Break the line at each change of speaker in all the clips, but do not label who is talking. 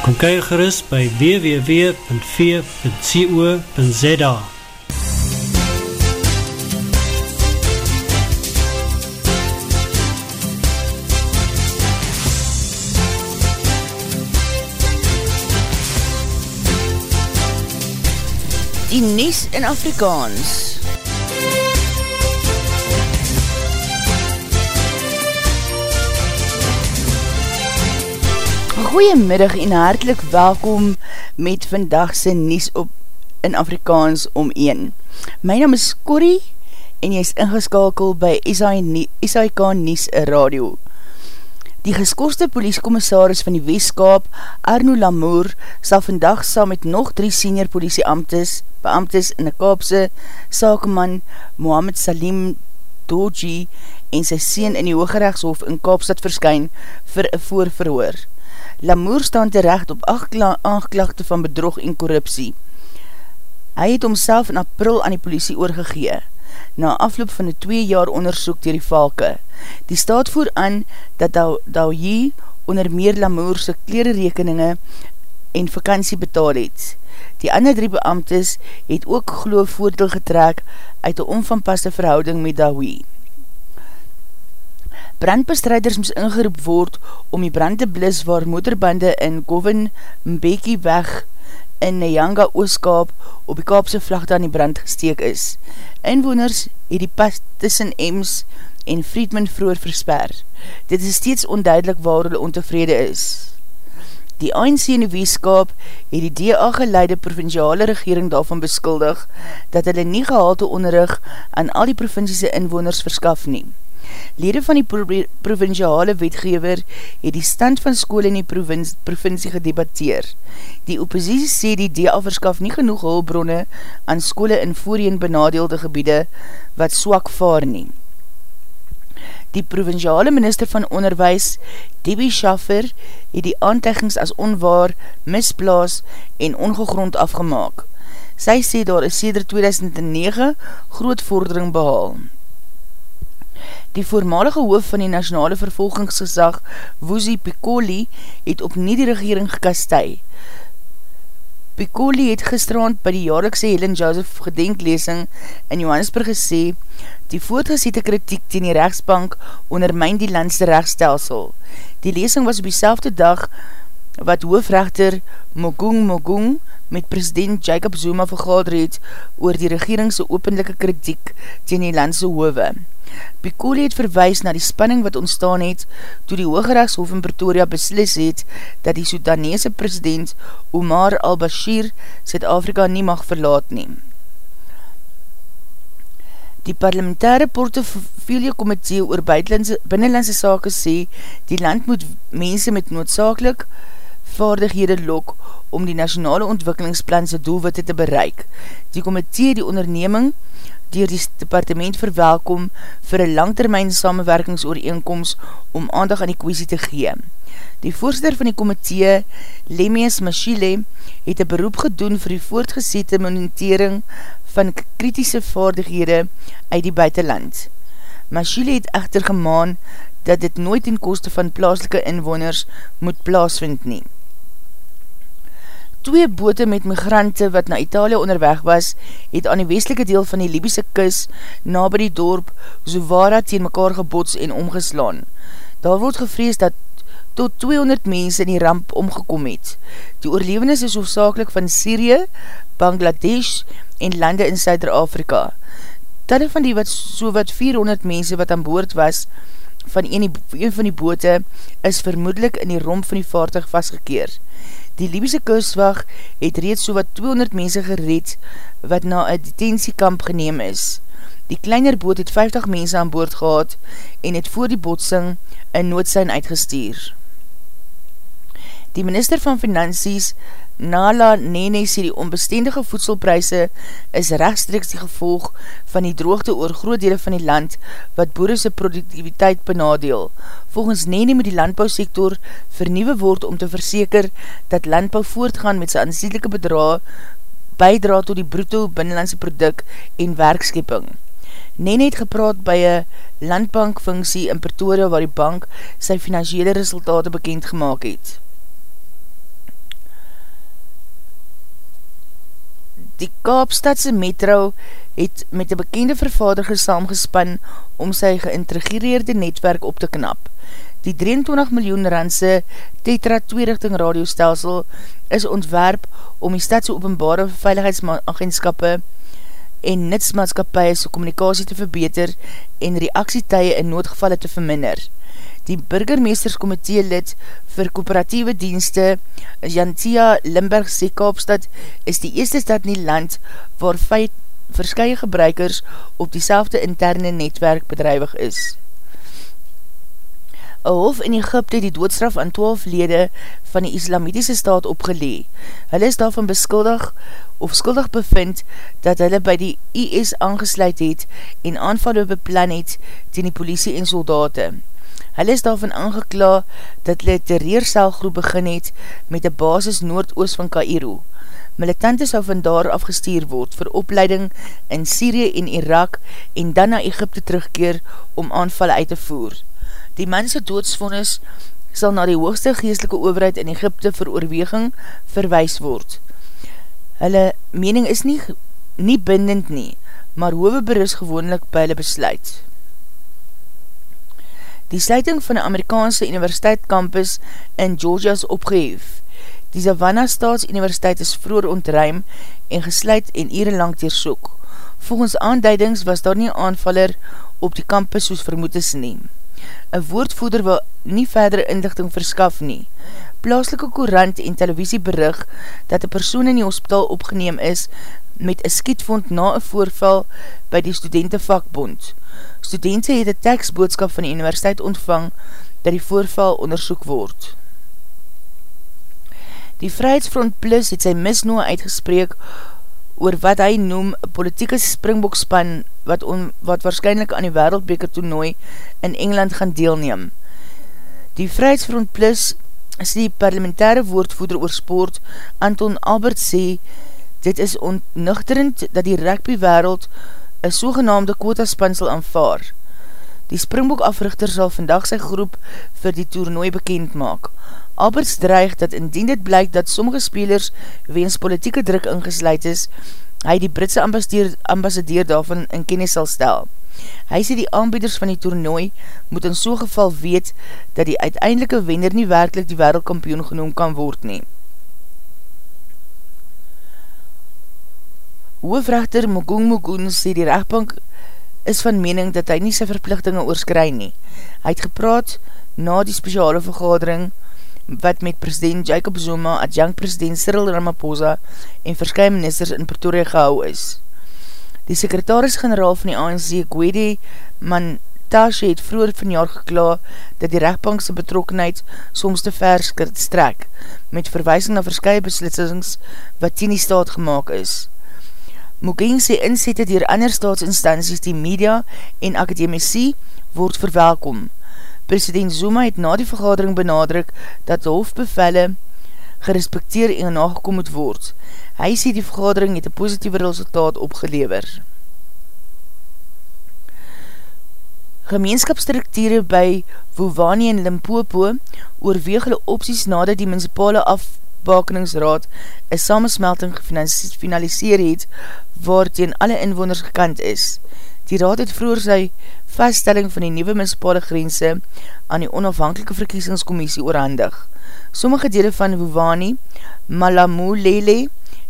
Kom kyk gerust by www.v.co.za
Die Nies in Afrikaans Goeiemiddag en hartelijk welkom met vandagse Nies op in Afrikaans om 1. My naam is Corrie en jy is ingeskakel by SAIK Nies Radio. Die geskoste politiekommissaris van die Weeskaap, Arno Lamour, sal vandag saam met nog drie senior politieamtes, beamtes in die Kaapse, sakeman Mohamed Salim Doji en sy sien in die Hooggerechtshof in Kaapstad verskyn vir een voorverhoor. Lamour staan terecht op acht aangeklagte van bedrog en korruptie. Hy het homself in april aan die politie oorgegee, na afloop van die twee jaar onderzoek dier die valke. Die staat voer aan dat Daoyi onder meer Lamourse klererekeninge en vakantie betaal het. Die ander drie beamtes het ook geloof voordeel getrek uit die onvanpaste verhouding met Daoyi. Brandbestrijders moes ingeroep word om die brand te blis waar motorbande in Govan Mbeki weg in Nyanga Ooskaap op die Kaapse vlagte aan die brand gesteek is. Inwoners het die pas tussen Ems en Friedman vroer versper. Dit is steeds onduidelik waar hulle ontevrede is. Die ANC in die Weeskaap het die DA geleide provinciale regering daarvan beskuldig dat hulle nie gehalte onderrug aan al die provinciese inwoners verskaf neem. Lede van die provinciale wetgever het die stand van school in die provincie, provincie gedebatteer. Die oppositie sê die DA verskaf nie genoeg hulbronne aan skole in voorheen benadeelde gebiede wat swak vaar nie. Die provinciale minister van onderwijs, Debbie Schaffer, het die aanteggings as onwaar, misplaas en ongegrond afgemaak. Sy sê daar is sêder 2009 groot vordering behaal. Die voormalige hoof van die nationale vervolgingsgezag, Woosie Piccoli, het op nie die regering gekastei. Piccoli het gisterand by die jaarlikse Helen Joseph gedenklesing in Johannesburg gesê, die voortgesiete kritiek teen die rechtsbank ondermijn die landse rechtsstelsel. Die lesing was op die selfde dag wat hoofrechter Mogung Mogung met president Jacob Zuma vergader het oor die regeringse openlijke kritiek teen die landse hove. Piccoli het verwijs na die spanning wat ontstaan het toe die Hoogrechtshof in Pretoria beslis het dat die Sudanese president Omar al-Bashir Zuid-Afrika nie mag verlaat neem. Die parlementaire portofilie komitee oor binnenlandse sake sê die land moet mense met noodzakelik vaardighede lok om die nationale ontwikkelingsplan sy doelwitte te bereik. Die komitee die onderneming dier die departement verwelkom vir een langtermijn samenwerkingsooreenkomst om aandag aan die kwestie te gee. Die voorzitter van die komitee, Lemius Machile, het een beroep gedoen vir die voortgezette monitering van kritische vaardighede uit die buitenland. Machile het echter gemaan dat dit nooit in koste van plaaslike inwoners moet plaasvind neem. Twee bote met migrante wat na Italië onderweg was, het aan die westelike deel van die Libiese kus na by die dorp Zovara teen mekaar gebots en omgeslaan. Daar word gevrees dat tot 200 mense in die ramp omgekom het. Die oorlevenis is hoofdzakelik van Syrië, Bangladesh en lande in Suider-Afrika. Talle van die wat so wat 400 mense wat aan boord was van een, die, een van die bote is vermoedelijk in die romp van die vaartuig vastgekeer. Die Libiese kustwag het reeds so wat 200 mense gereed wat na een detentiekamp geneem is. Die kleiner boot het 50 mense aan boord gehad en het voor die botsing een noodsein uitgestuur. Die minister van Finansies, Nala Nene, sê die onbestendige voedselpryse is rechtstreeks die gevolg van die droogte oor groot dele van die land wat boerese productiviteit benadeel. Volgens Nene moet die landbouwsektor vernieuwe word om te verseker dat landbouw voortgaan met sy aansiedelijke bedra bijdra tot die bruto binnenlandse product en werkskeping. Nene het gepraat by een landbankfunksie in Pretoria waar die bank sy financiële resultate bekend gemaakt het. Die Kaapstadse metro het met een bekende vervaardiger saamgespan om sy geïntegreerde netwerk op te knap. Die 23 miljoen randse Tetra 2-richting radiostelsel is ontwerp om die stadse openbare veiligheidsagentskappe en nitsmaatskapie sy communicatie te verbeter en reaksietuie in noodgevalle te verminder. Die burgermeesterskomitee lid vir kooperatieve dienste, Jantia Limburg sê Kaapstad, is die eerste stad in die land waar feit verskye gebruikers op die interne netwerk bedrijwig is. Een hof in Egypte die doodstraf aan 12 lede van die islamitiese staat opgelee. Hulle is daarvan beskuldig of skuldig bevind dat hulle by die IS aangesluit het en aanvallen beplan het ten die politie en soldaten. Hulle is daarvan aangekla dat hulle terreerselgroep begin het met die basis noordoost van Cairo. Militante sal van daar afgestuur word vir opleiding in Syrië en Irak en dan na Egypte terugkeer om aanvallen uit te voer. Die mense doodsvonnis sal na die hoogste geestelike overheid in Egypte vir oorweging verwijs word. Hulle mening is nie, nie bindend nie, maar hove berus gewoonlik by hulle besluit. Die sluiting van die Amerikaanse Universiteit Campus in Georgia is opgeheef. Die Savannah Staatsuniversiteit is vroer ontruim en gesluit en ure lang teersoek. Volgens aanduidings was daar nie aanvaller op die campus soos vermoed is nie. Een woordvoeder wil nie verdere inlichting verskaf nie. Plaaslike korant en televisie berig dat een persoon in die hospitaal opgeneem is met een skietvond na een voorval by die studentenvakbond. Studenten het een tekstboodskap van die universiteit ontvang dat die voorval onderzoek word. Die Vrijheidsfront Plus het sy misnoe uitgespreek oor wat hy noem politieke springbokspan wat, on, wat waarschijnlijk aan die wereldbeker toernooi in Engeland gaan deelneem. Die Vrijheidsfront Plus is die parlementaire woordvoeder oor sport Anton Albert sê dit is ontnuchterend dat die rugby wereld een sogenaamde quotaspansel aanvaar. Die Springbok africhter sal vandag sy groep vir die toernooi bekend maak. Alberts dreig dat indien dit blyk dat sommige spelers weens politieke druk ingesluid is, hy die Britse ambassadeur, daarvan in kennis sal stel. Hy sê die aanbieders van die toernooi moet in so geval weet dat die uiteindelike wenner nie werkelijk die wereldkampioen genoem kan word neem. Hoofrechter Mugung Mugung sê die rechtbank is van mening dat hy nie sy verplichtinge oorskry nie. Hy het gepraat na die speciale vergadering wat met president Jacob Zuma, adjunct president Cyril Ramaphosa en verskye ministers in Pretoria gehou is. Die sekretaris-generaal van die ANC, Gwede Mantashe, het vroeger van jaar gekla dat die rechtbankse betrokkenheid soms te ver strek, met verwijsing na verskye beslissings wat teen die staat gemaakt is. Mugeng sê inzette dier ander staatsinstanties die media en akademisie word verwelkom. President Zuma het na die vergadering benadruk dat die hoofdbevelle gerespekteer en nagekom moet word. Hy sê die vergadering het een positieve resultaat opgelever. Gemeenskapsdirektere by Wovani en Limpopo oorweeg hulle opties nadat die municipale af Bakeningsraad een samensmelting gefinaliseer het waar teen alle inwoners gekant is. Die raad het vroeger sy vaststelling van die nieuwe municipale grense aan die onafhankelike verkiesingscommissie oorhandig. Sommige dele van Wovani, Malamu Lele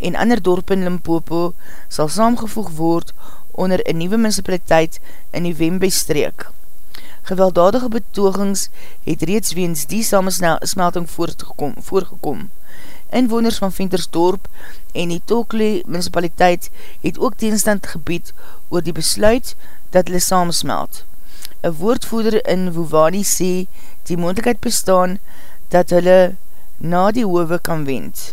en ander dorp in Limpopo sal saamgevoeg word onder een nieuwe municipaliteit in die Wembe-streek. Gewelddadige betogings het reeds weens die samensmelting voorgekom. Inwoners van Ventersdorp en die Tokle municipaliteit het ook teenstand gebied oor die besluit dat hulle samensmelt. Een woordvoerder in Wovani sê die moendlikheid bestaan dat hulle na die hove kan wend.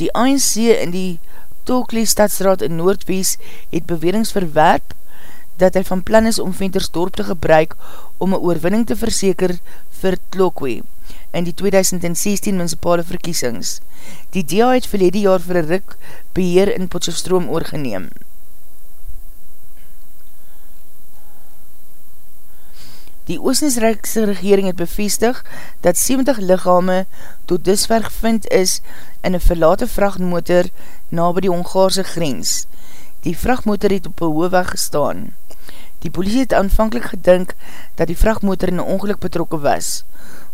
Die ANC in die Tokle stadsraad in Noordwies het bewerings verwerp dat hy van plan is om Ventersdorp te gebruik om een oorwinning te verseker vir Tlokwe in die 2016 municipale verkiesings. Die DA het verlede jaar vir een rik beheer in Potjefstroom oorgeneem. Die Oostensrijkse regering het bevestig dat 70 lichame tot dusver gevind is in een verlate vrachtmotor na by die Hongaarse grens. Die vrachtmotor het op een hoofweg gestaan. Die politie het aanvankelijk gedink dat die vrachtmotor in een ongeluk betrokken was.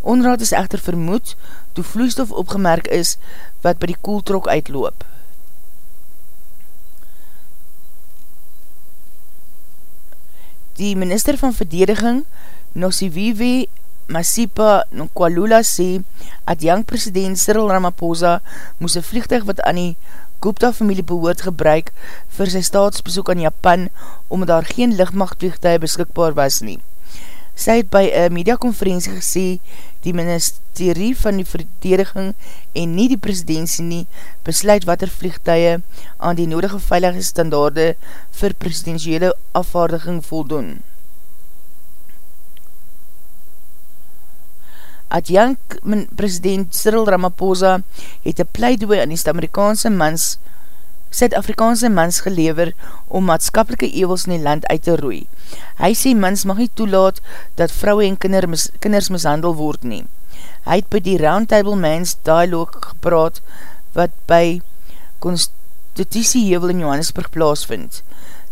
Onraad is echter vermoed toe vloeistof opgemerk is wat by die koeltrok uitloop. Die minister van verdediging Nosivivi Masipa Nkwalula sê, young president Cyril Ramaphosa moes een vliegtuig wat aan die Gupta familie behoort gebruik vir sy staatsbezoek aan Japan, omdat daar geen lichtmachtvliegtuig beskikbaar was nie. Sy het by een mediakonferentie gesê, die ministerie van die verdediging en nie die presidentie nie, besluit wat er vliegtuig aan die nodige veilige standaarde vir presidentiële afvaardiging voldoen. Adjank president Cyril Ramaphosa het een pleidooi aan die Amerikaanse mans Suid-Afrikaanse mans gelever om maatskapelike ewels in die land uit te roei. Hy sê mans mag nie toelaat dat vrouwe en kinder mis, kinders mishandel word nie. Hy het by die Roundtable Mans Dialogue gepraat wat by Constitutie Hevel in Johannesburg plaasvind.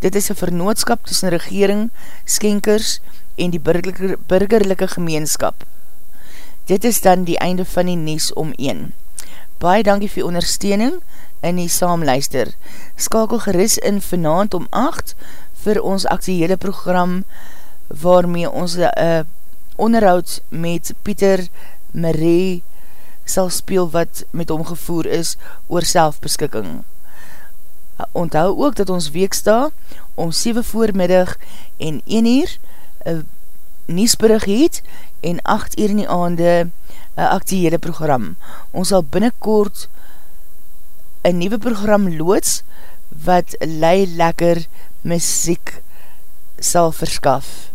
Dit is een vernootskap tussen regering, skenkers en die burgerlijke gemeenskap. Dit is dan die einde van die Nies om 1. Baie dankie vir ondersteuning in die saamluister. Skakel geris in vanavond om 8 vir ons actiehele program waarmee ons uh, onderhoud met Pieter Marie sal speel wat met hom gevoer is oor selfbeskikking. Onthou ook dat ons weeksta om 7 voormiddag en 1 uur een niesberig het en 8 uur in die aande een actiehede program. Ons sal binnenkort een nieuwe program loods wat lei lekker muziek sal verskaf.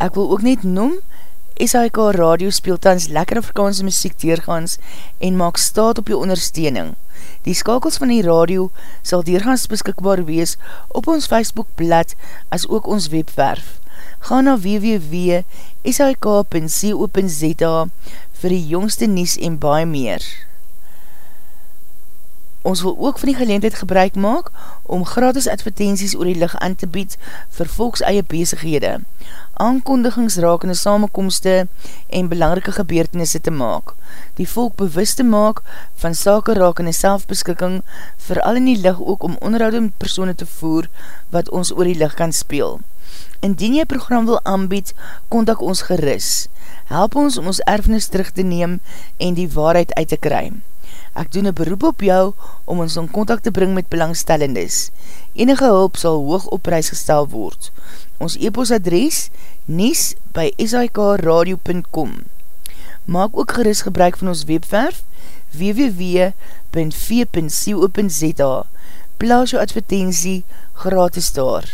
Ek wil ook net noem, SHK Radio speeltans lekker Afrikaanse muziek deurgaans en maak staat op jou ondersteuning. Die skakels van die radio sal deurgaans beskikbaar wees op ons Facebookblad as ook ons webwerf ga na www.sik.co.za vir die jongste nies en baie meer. Ons wil ook van die geleendheid gebruik maak om gratis advertenties oor die licht aan te bied vir volks eie bezighede, aankondigings rakende samenkomste en belangrike gebeurtenisse te maak, die volk bewust te maak van sake rakende selfbeskikking, vooral in die licht ook om onderhoudend persoene te voer wat ons oor die licht kan speel. Indien jy program wil aanbied, kontak ons geris. Help ons om ons erfenis terug te neem en die waarheid uit te kry. Ek doen een beroep op jou om ons in contact te bring met belangstellendes. Enige hulp sal hoog op prijs gestel word. Ons e-post adres nies by sikradio.com Maak ook geris gebruik van ons webwerf www.v.co.za Plaas jou advertentie gratis daar.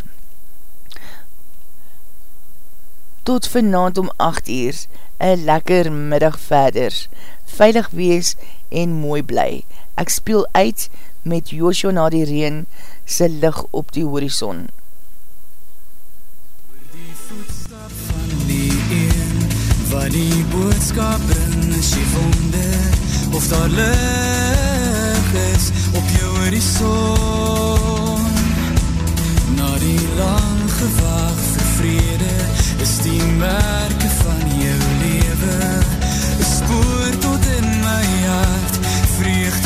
Tot vanavond om 8 uur, een lekker middag verder. Veilig wees en mooi bly. Ek speel uit met Joshua na die reen, sy lig op die horizon.
Die voetstap van die een, wat die boodskap bring, is jy wonder, of daar lig is op jou horizon. Na die lang gewaag vir vrede, is die merke van jou lewe spoor tot in my hart. Vreugde